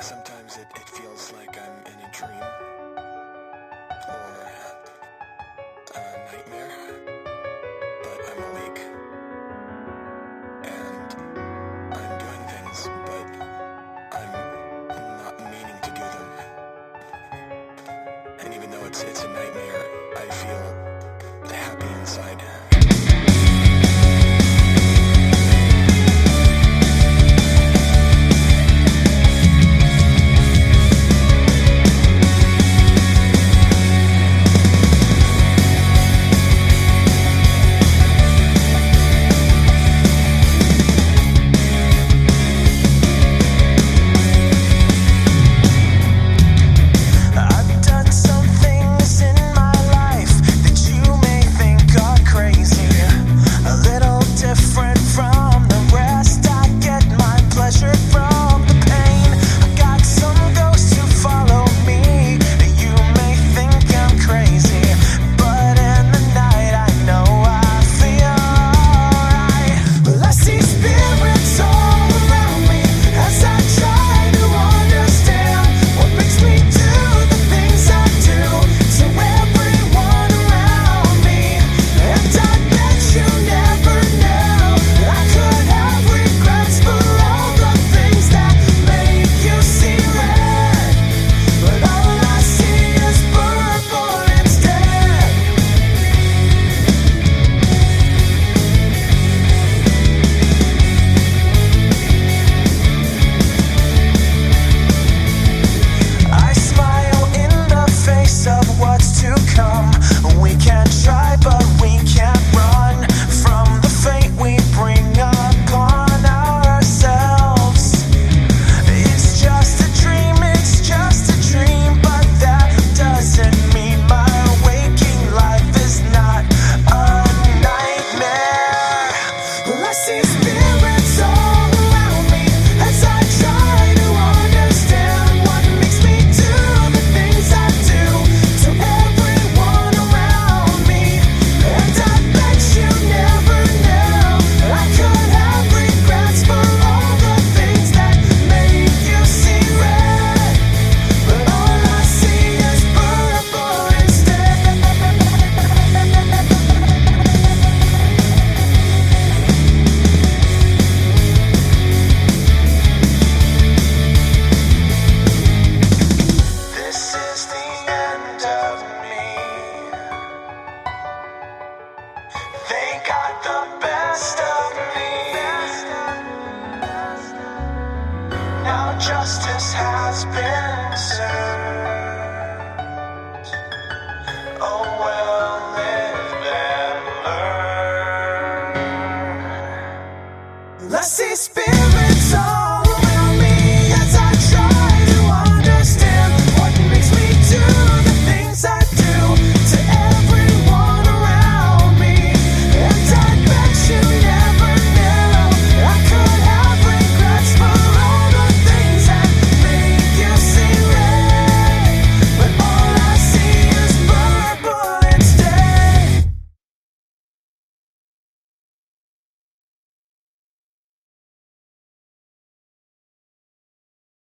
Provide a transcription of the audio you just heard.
Sometimes it, it feels like I'm in a dream or a nightmare, but I'm awake and I'm doing things, but I'm not meaning to do them. And even though it's it's a nightmare. Let's see spirit.